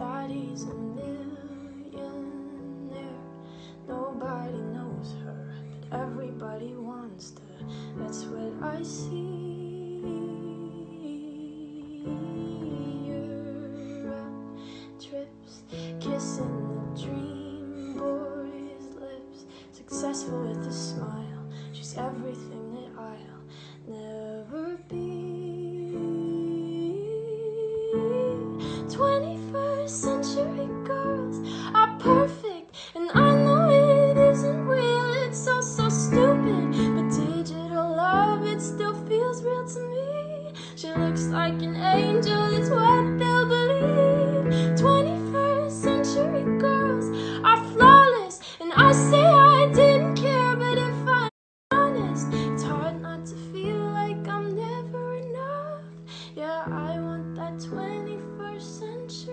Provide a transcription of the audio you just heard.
Everybody's a millionaire. Nobody knows her, but everybody wants to. That's what I see. Europe trips, kissing the dream boy's lips. Successful with a smile, looks like an angel is what they'll believe. 21st century girls are flawless, and I say I didn't care, but if I'm honest, it's hard not to feel like I'm never enough. Yeah, I want that 21st century.